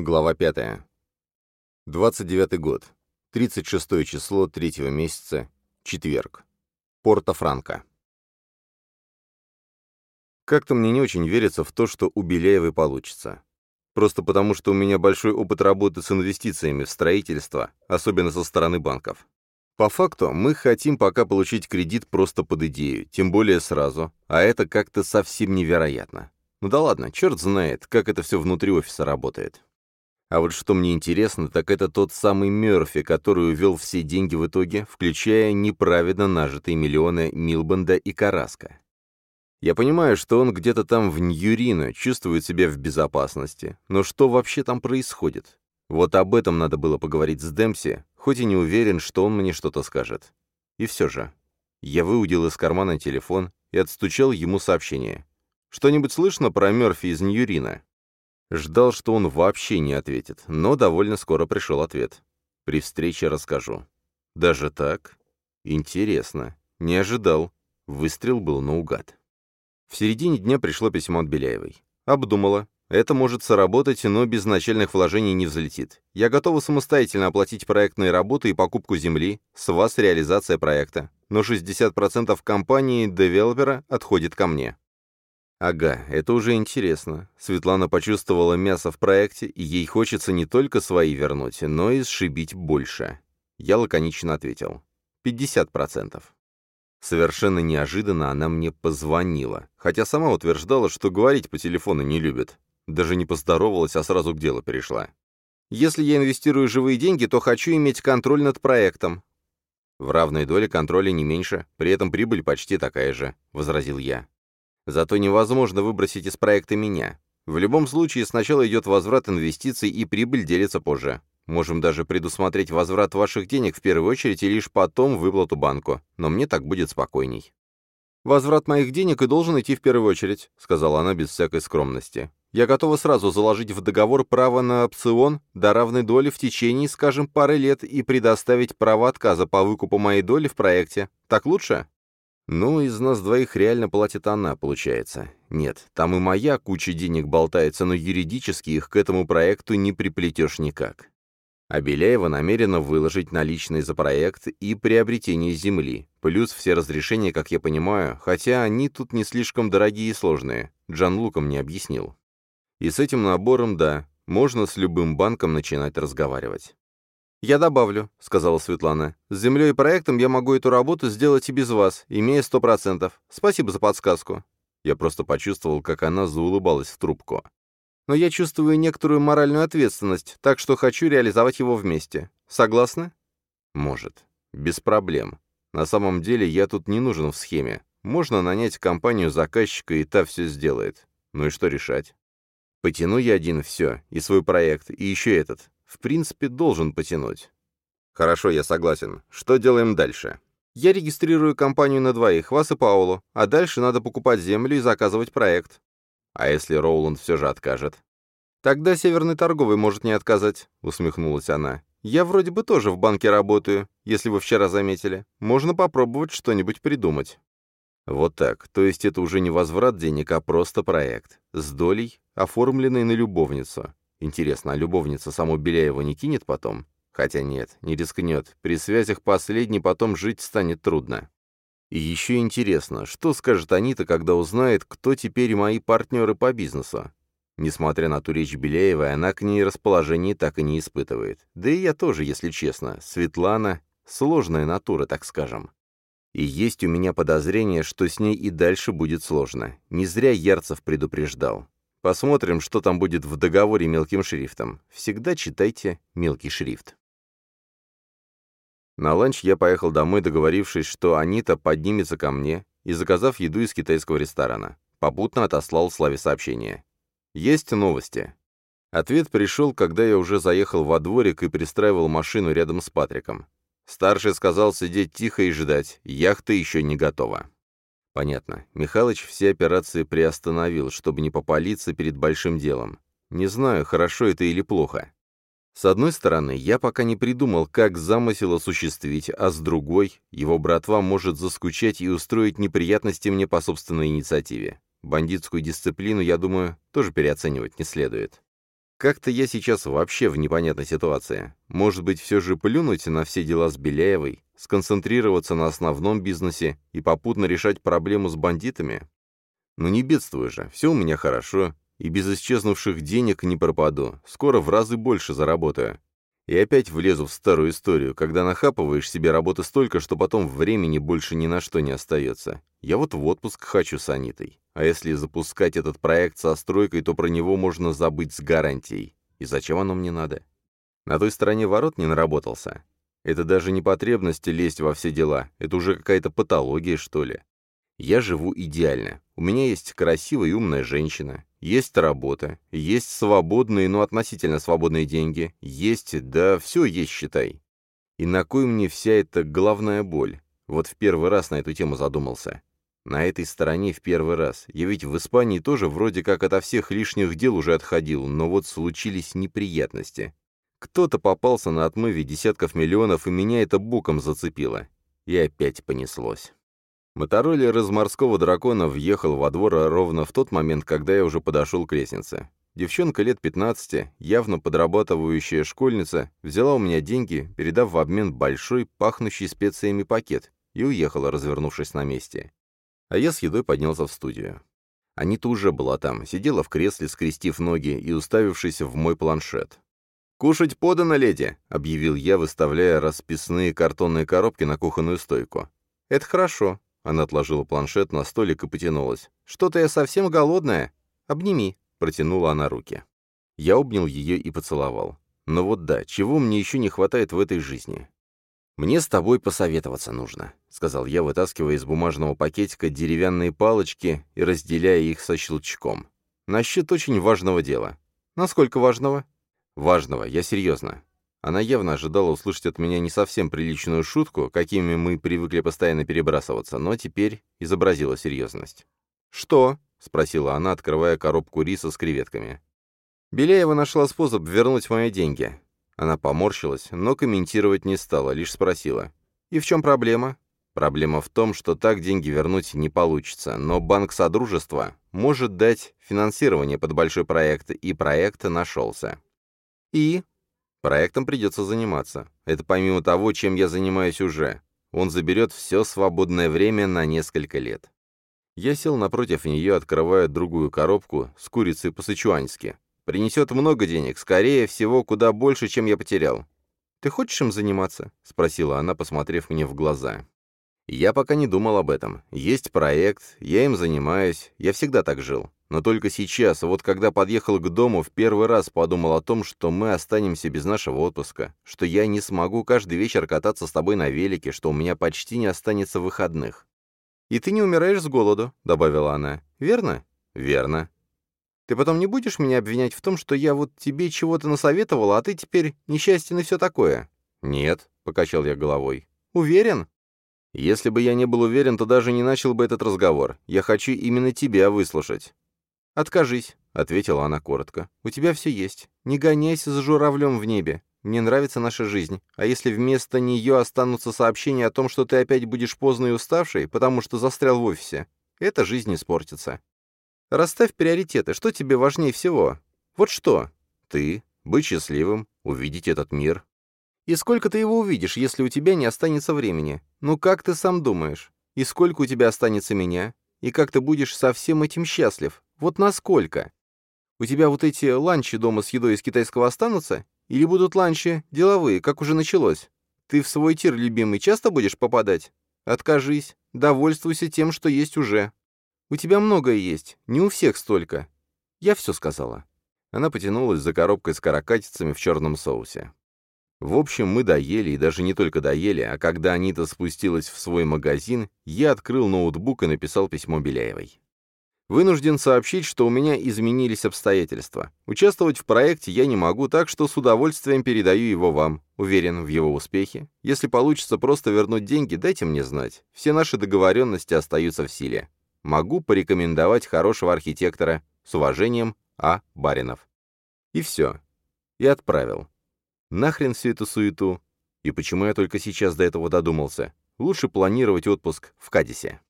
Глава 5. 29 год. 36 число третьего месяца. Четверг. Порто-Франко. Как-то мне не очень верится в то, что у Беляевой получится. Просто потому, что у меня большой опыт работы с инвестициями в строительство, особенно со стороны банков. По факту, мы хотим пока получить кредит просто под идею, тем более сразу, а это как-то совсем невероятно. Ну да ладно, черт знает, как это все внутри офиса работает. А вот что мне интересно, так это тот самый Мёрфи, который увел все деньги в итоге, включая неправедно нажитые миллионы Милбанда и Караска. Я понимаю, что он где-то там в Ньюрино чувствует себя в безопасности, но что вообще там происходит? Вот об этом надо было поговорить с Демпси, хоть и не уверен, что он мне что-то скажет. И все же. Я выудил из кармана телефон и отстучал ему сообщение. «Что-нибудь слышно про Мёрфи из Ньюрина?» Ждал, что он вообще не ответит, но довольно скоро пришел ответ. При встрече расскажу. Даже так? Интересно. Не ожидал. Выстрел был наугад. В середине дня пришло письмо от Беляевой. Обдумала. Это может сработать, но без начальных вложений не взлетит. Я готова самостоятельно оплатить проектные работы и покупку земли, с вас реализация проекта. Но 60% компании девелопера отходит ко мне. Ага, это уже интересно. Светлана почувствовала мясо в проекте, и ей хочется не только свои вернуть, но и сшибить больше. Я лаконично ответил. 50%. Совершенно неожиданно она мне позвонила, хотя сама утверждала, что говорить по телефону не любит. Даже не поздоровалась, а сразу к делу перешла. «Если я инвестирую живые деньги, то хочу иметь контроль над проектом». «В равной доле контроля не меньше, при этом прибыль почти такая же», — возразил я. Зато невозможно выбросить из проекта меня. В любом случае, сначала идет возврат инвестиций и прибыль делится позже. Можем даже предусмотреть возврат ваших денег в первую очередь и лишь потом выплату банку, но мне так будет спокойней. «Возврат моих денег и должен идти в первую очередь», — сказала она без всякой скромности. «Я готова сразу заложить в договор право на опцион до равной доли в течение, скажем, пары лет и предоставить право отказа по выкупу моей доли в проекте. Так лучше?» Ну, из нас двоих реально платит она, получается. Нет, там и моя куча денег болтается, но юридически их к этому проекту не приплетешь никак. А Беляева намерена выложить наличные за проект и приобретение земли, плюс все разрешения, как я понимаю, хотя они тут не слишком дорогие и сложные, Джан Лука мне объяснил. И с этим набором, да, можно с любым банком начинать разговаривать. «Я добавлю», — сказала Светлана. «С землей и проектом я могу эту работу сделать и без вас, имея сто процентов. Спасибо за подсказку». Я просто почувствовал, как она заулыбалась в трубку. «Но я чувствую некоторую моральную ответственность, так что хочу реализовать его вместе. Согласны?» «Может. Без проблем. На самом деле я тут не нужен в схеме. Можно нанять компанию заказчика, и та все сделает. Ну и что решать? Потяну я один все, и свой проект, и еще этот в принципе, должен потянуть. Хорошо, я согласен. Что делаем дальше? Я регистрирую компанию на двоих, вас и Паулу, а дальше надо покупать землю и заказывать проект. А если Роуланд все же откажет? Тогда Северный торговый может не отказать, усмехнулась она. Я вроде бы тоже в банке работаю, если вы вчера заметили. Можно попробовать что-нибудь придумать. Вот так. То есть это уже не возврат денег, а просто проект. С долей, оформленной на любовницу. Интересно, а любовница саму Беляева не кинет потом? Хотя нет, не рискнет. При связях последней потом жить станет трудно. И еще интересно, что скажет Анита, когда узнает, кто теперь мои партнеры по бизнесу? Несмотря на ту речь Беляевой, она к ней расположение так и не испытывает. Да и я тоже, если честно. Светлана — сложная натура, так скажем. И есть у меня подозрение, что с ней и дальше будет сложно. Не зря Ярцев предупреждал. Посмотрим, что там будет в договоре мелким шрифтом. Всегда читайте мелкий шрифт. На ланч я поехал домой, договорившись, что Анита поднимется ко мне и заказав еду из китайского ресторана. Попутно отослал Славе сообщение. Есть новости. Ответ пришел, когда я уже заехал во дворик и пристраивал машину рядом с Патриком. Старший сказал сидеть тихо и ждать, яхта еще не готова. Понятно. Михалыч все операции приостановил, чтобы не попалиться перед большим делом. Не знаю, хорошо это или плохо. С одной стороны, я пока не придумал, как замысел осуществить, а с другой, его братва может заскучать и устроить неприятности мне по собственной инициативе. Бандитскую дисциплину, я думаю, тоже переоценивать не следует. Как-то я сейчас вообще в непонятной ситуации. Может быть, все же плюнуть на все дела с Беляевой, сконцентрироваться на основном бизнесе и попутно решать проблему с бандитами? Ну не бедствую же, все у меня хорошо, и без исчезнувших денег не пропаду, скоро в разы больше заработаю. И опять влезу в старую историю, когда нахапываешь себе работы столько, что потом времени больше ни на что не остается. Я вот в отпуск хочу с Анитой. А если запускать этот проект со стройкой, то про него можно забыть с гарантией. И зачем оно мне надо? На той стороне ворот не наработался. Это даже не потребность лезть во все дела, это уже какая-то патология, что ли. Я живу идеально. У меня есть красивая и умная женщина, есть работа, есть свободные, но относительно свободные деньги, есть, да все есть, считай. И на кой мне вся эта головная боль? Вот в первый раз на эту тему задумался. На этой стороне в первый раз. Я ведь в Испании тоже вроде как ото всех лишних дел уже отходил, но вот случились неприятности. Кто-то попался на отмыве десятков миллионов, и меня это боком зацепило. И опять понеслось. Мотороллер из морского дракона въехал во двор ровно в тот момент, когда я уже подошел к лестнице. Девчонка лет 15, явно подрабатывающая школьница, взяла у меня деньги, передав в обмен большой, пахнущий специями пакет, и уехала, развернувшись на месте. А я с едой поднялся в студию. Анита уже была там, сидела в кресле, скрестив ноги и уставившись в мой планшет. «Кушать подано, леди!» — объявил я, выставляя расписные картонные коробки на кухонную стойку. «Это хорошо», она отложила планшет на столик и потянулась. «Что-то я совсем голодная. Обними», — протянула она руки. Я обнял ее и поцеловал. Но вот да, чего мне еще не хватает в этой жизни? «Мне с тобой посоветоваться нужно», — сказал я, вытаскивая из бумажного пакетика деревянные палочки и разделяя их со щелчком. «Насчет очень важного дела». «Насколько важного?» «Важного, я серьезно. Она явно ожидала услышать от меня не совсем приличную шутку, какими мы привыкли постоянно перебрасываться, но теперь изобразила серьезность. «Что?» — спросила она, открывая коробку риса с креветками. Беляева нашла способ вернуть мои деньги. Она поморщилась, но комментировать не стала, лишь спросила. «И в чем проблема?» Проблема в том, что так деньги вернуть не получится, но Банк Содружества может дать финансирование под большой проект, и проект нашелся. «И?» Проектом придется заниматься. Это помимо того, чем я занимаюсь уже. Он заберет все свободное время на несколько лет. Я сел напротив нее, открывая другую коробку с курицей по-сычуански. Принесет много денег, скорее всего, куда больше, чем я потерял. «Ты хочешь им заниматься?» — спросила она, посмотрев мне в глаза. Я пока не думал об этом. Есть проект, я им занимаюсь, я всегда так жил. Но только сейчас, вот когда подъехал к дому, в первый раз подумал о том, что мы останемся без нашего отпуска, что я не смогу каждый вечер кататься с тобой на велике, что у меня почти не останется выходных. «И ты не умираешь с голоду», — добавила она. «Верно?» «Верно». «Ты потом не будешь меня обвинять в том, что я вот тебе чего-то насоветовала, а ты теперь несчастен и все такое?» «Нет», — покачал я головой. «Уверен?» «Если бы я не был уверен, то даже не начал бы этот разговор. Я хочу именно тебя выслушать». «Откажись», — ответила она коротко. «У тебя все есть. Не гоняйся за журавлем в небе. Мне нравится наша жизнь. А если вместо нее останутся сообщения о том, что ты опять будешь поздно и уставший, потому что застрял в офисе, эта жизнь испортится. Расставь приоритеты. Что тебе важнее всего? Вот что? Ты, быть счастливым, увидеть этот мир, и сколько ты его увидишь, если у тебя не останется времени? Ну как ты сам думаешь? И сколько у тебя останется меня? И как ты будешь со всем этим счастлив? Вот насколько? У тебя вот эти ланчи дома с едой из китайского останутся? Или будут ланчи деловые, как уже началось? Ты в свой тир, любимый, часто будешь попадать? Откажись, довольствуйся тем, что есть уже. У тебя многое есть, не у всех столько. Я все сказала. Она потянулась за коробкой с каракатицами в черном соусе. В общем, мы доели, и даже не только доели, а когда Анита спустилась в свой магазин, я открыл ноутбук и написал письмо Беляевой. Вынужден сообщить, что у меня изменились обстоятельства. Участвовать в проекте я не могу, так что с удовольствием передаю его вам. Уверен в его успехе. Если получится просто вернуть деньги, дайте мне знать. Все наши договоренности остаются в силе. Могу порекомендовать хорошего архитектора. С уважением, А. Баринов. И все. И отправил. Нахрен всю эту суету? И почему я только сейчас до этого додумался? Лучше планировать отпуск в Кадисе.